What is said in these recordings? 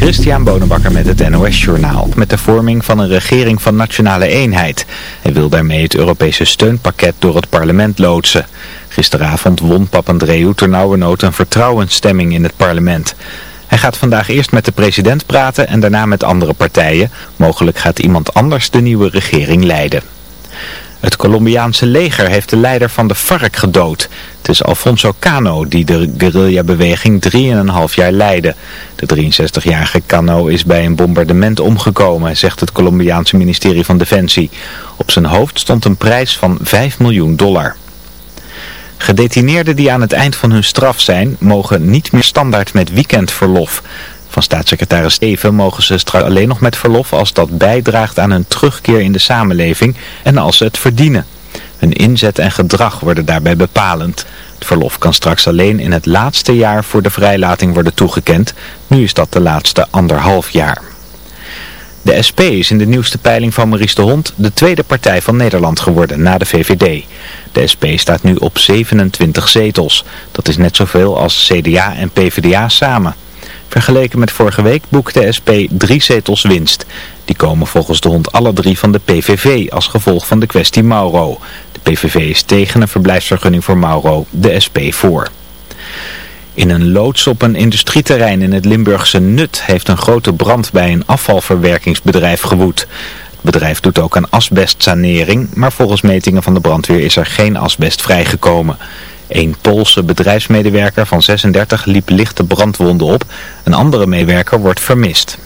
Christian Bonenbakker met het NOS Journaal. Met de vorming van een regering van nationale eenheid. Hij wil daarmee het Europese steunpakket door het parlement loodsen. Gisteravond won Papandreou ternauwernood een vertrouwensstemming in het parlement. Hij gaat vandaag eerst met de president praten en daarna met andere partijen. Mogelijk gaat iemand anders de nieuwe regering leiden. Het Colombiaanse leger heeft de leider van de FARC gedood. Het is Alfonso Cano die de guerrillabeweging 3,5 jaar leidde. De 63-jarige Cano is bij een bombardement omgekomen, zegt het Colombiaanse ministerie van Defensie. Op zijn hoofd stond een prijs van 5 miljoen dollar. Gedetineerden die aan het eind van hun straf zijn, mogen niet meer standaard met weekendverlof. Van staatssecretaris Steven mogen ze alleen nog met verlof als dat bijdraagt aan hun terugkeer in de samenleving en als ze het verdienen. Hun inzet en gedrag worden daarbij bepalend. Het verlof kan straks alleen in het laatste jaar voor de vrijlating worden toegekend. Nu is dat de laatste anderhalf jaar. De SP is in de nieuwste peiling van Maurice de Hond de tweede partij van Nederland geworden na de VVD. De SP staat nu op 27 zetels. Dat is net zoveel als CDA en PvdA samen. Vergeleken met vorige week boekt de SP drie zetels winst. Die komen volgens de hond alle drie van de PVV als gevolg van de kwestie Mauro. PVV is tegen een verblijfsvergunning voor Mauro, de SP voor. In een loods op een industrieterrein in het Limburgse Nut heeft een grote brand bij een afvalverwerkingsbedrijf gewoed. Het bedrijf doet ook aan asbestsanering, maar volgens metingen van de brandweer is er geen asbest vrijgekomen. Een Poolse bedrijfsmedewerker van 36 liep lichte brandwonden op. Een andere medewerker wordt vermist.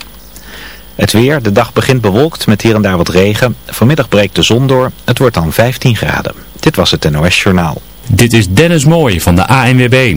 Het weer, de dag begint bewolkt met hier en daar wat regen. Vanmiddag breekt de zon door. Het wordt dan 15 graden. Dit was het NOS Journaal. Dit is Dennis Mooij van de ANWB.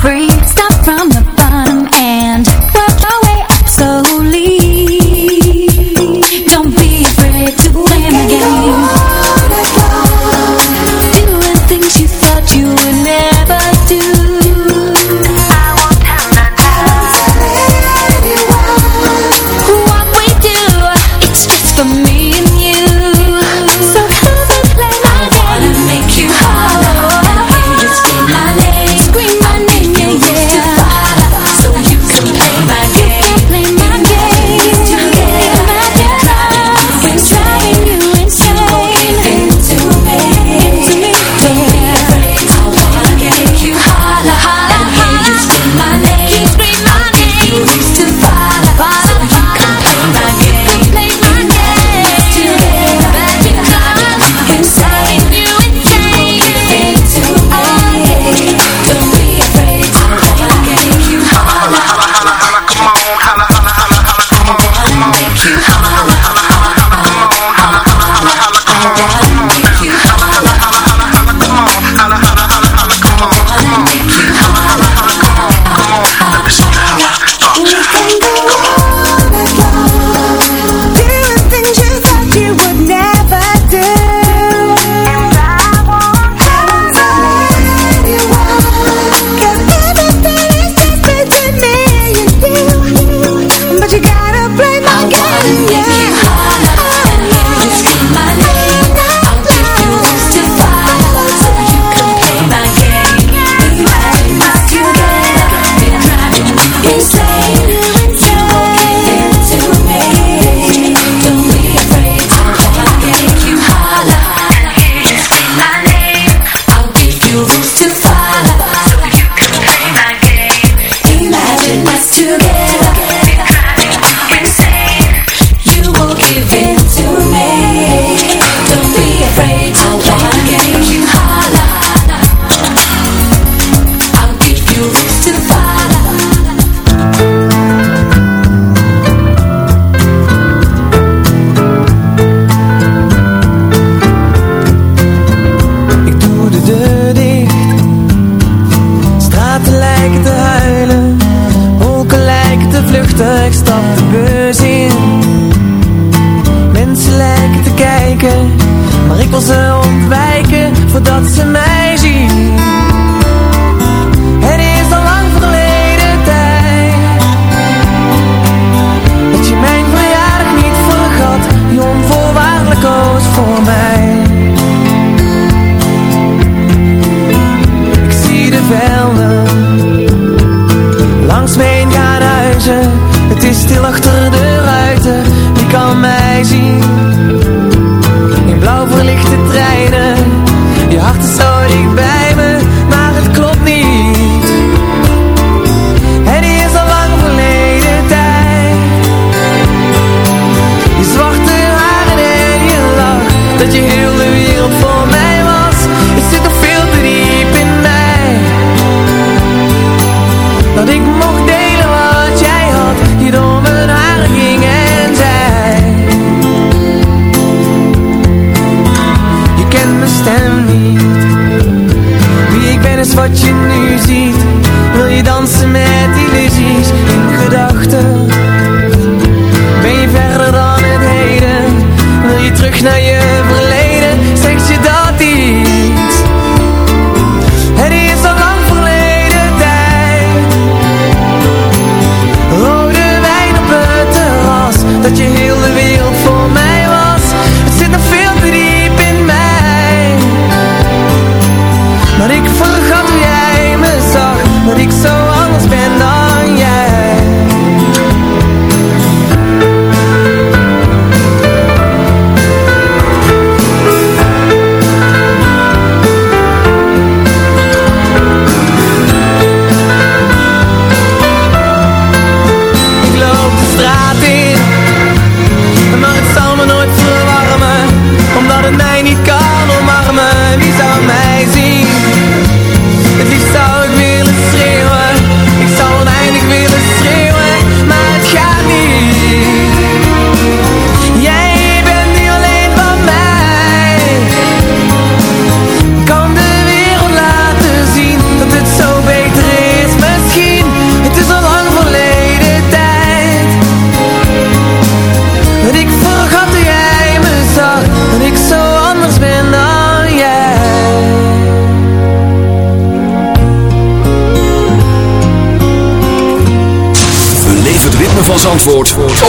free. mijn stem niet. Wie ik ben is wat je nu ziet. Wil je dansen met illusies in gedachten? Ben je verder dan het heden? Wil je terug naar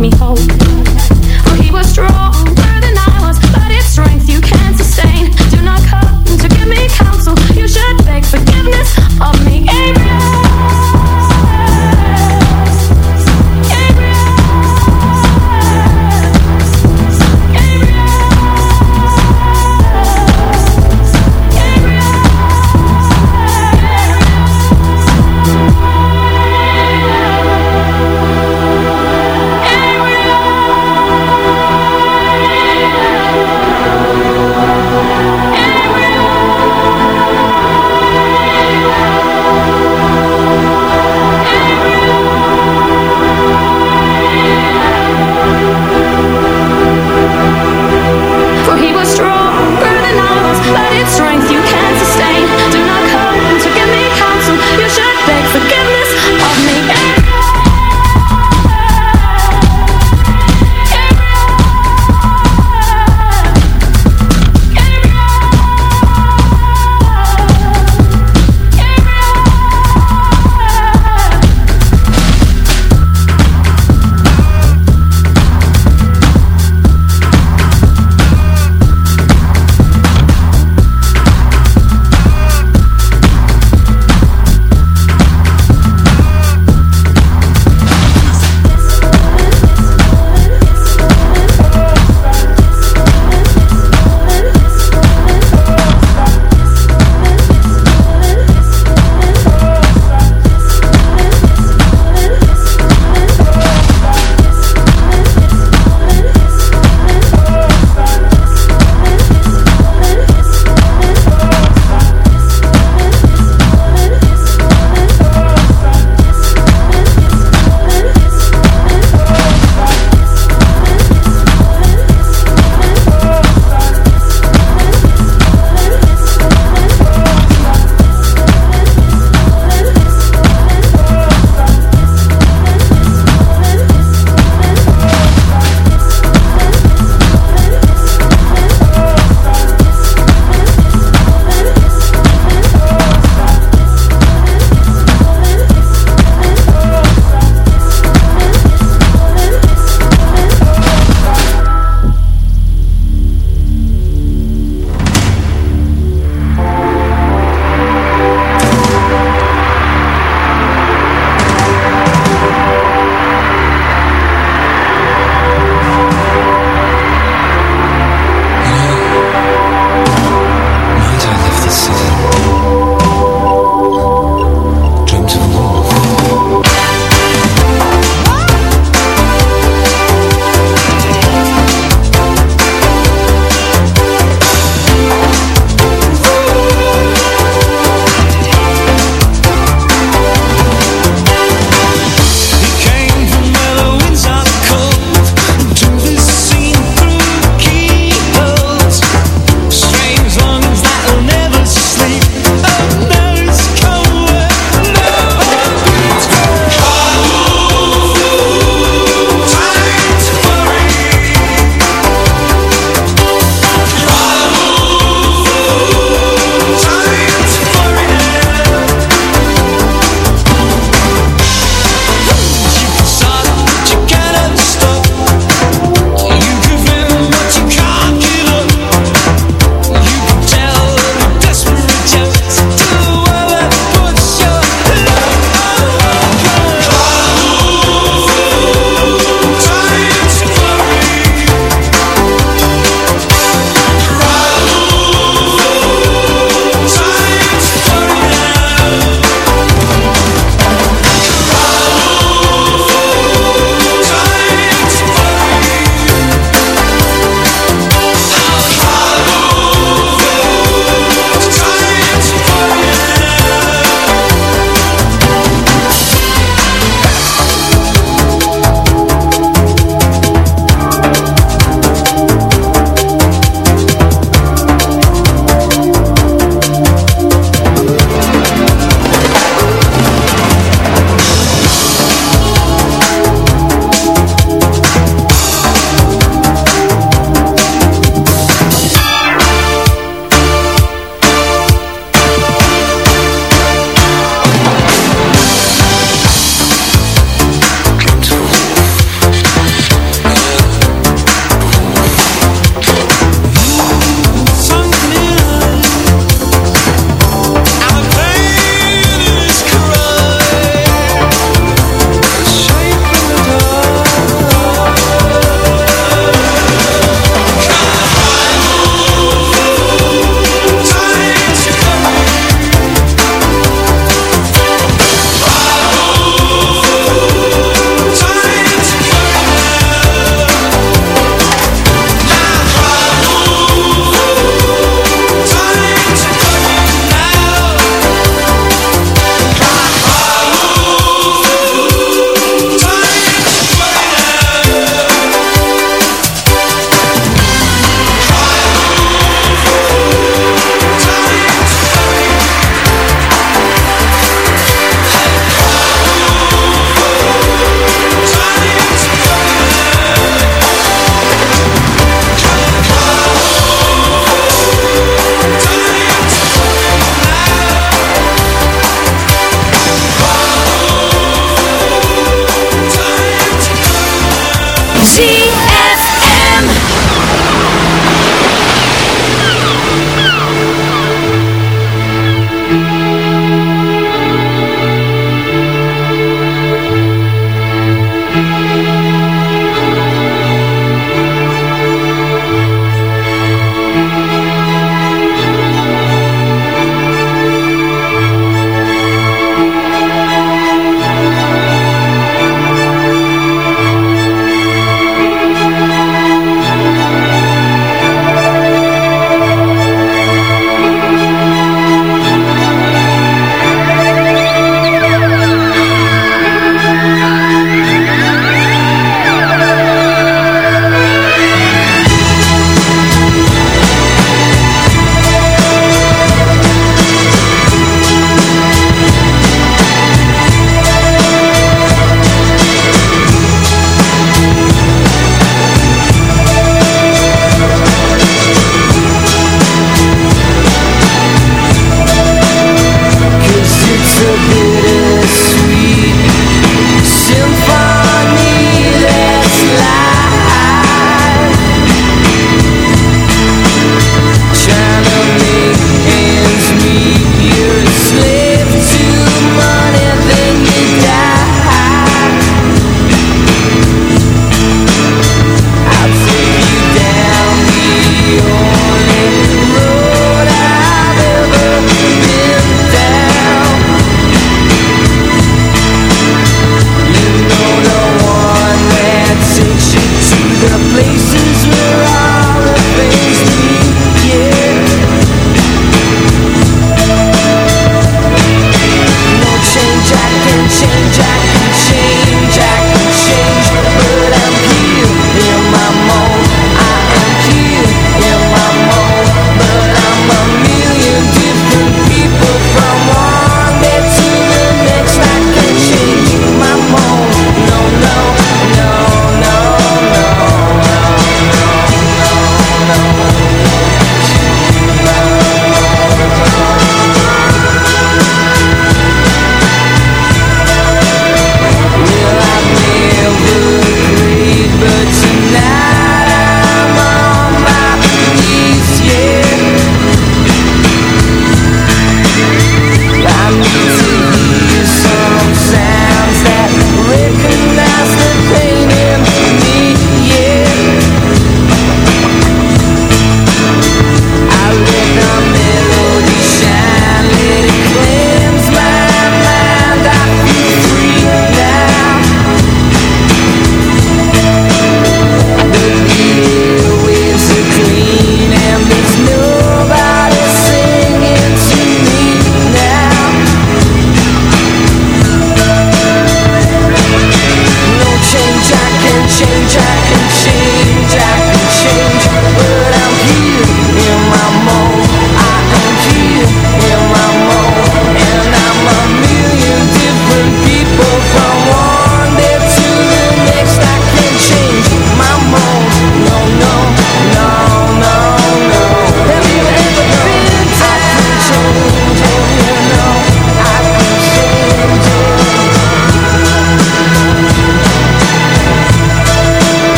me hope.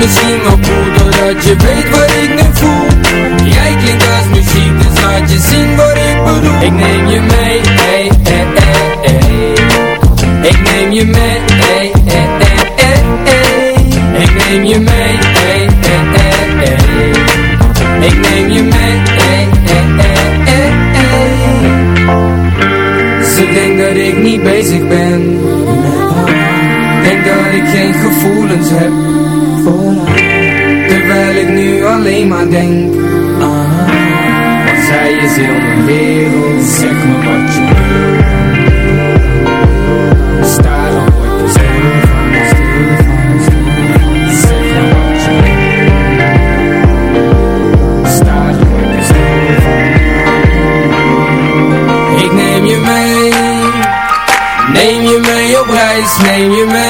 misschien wel cool Doordat je weet wat ik nu voel Jij klinkt als muziek Dus laat je zien wat ik bedoel Ik neem je mee, ey, ey, ey, ey. Ik neem je mee, ey, ey, ey, ey, ey. Ik neem je mee, ey, ey, ey, ey. Ik neem je mee, ey, ey, ey, ey, ey. Ze denkt dat ik niet bezig ben Denk dat ik geen gevoelens heb alleen maar denk aan Want zij is heel mijn wereld Zeg me wat je wil Staren word je stil Zeg me wat je wil Staren word je stil Ik neem je mee Neem je mee op reis, neem je mee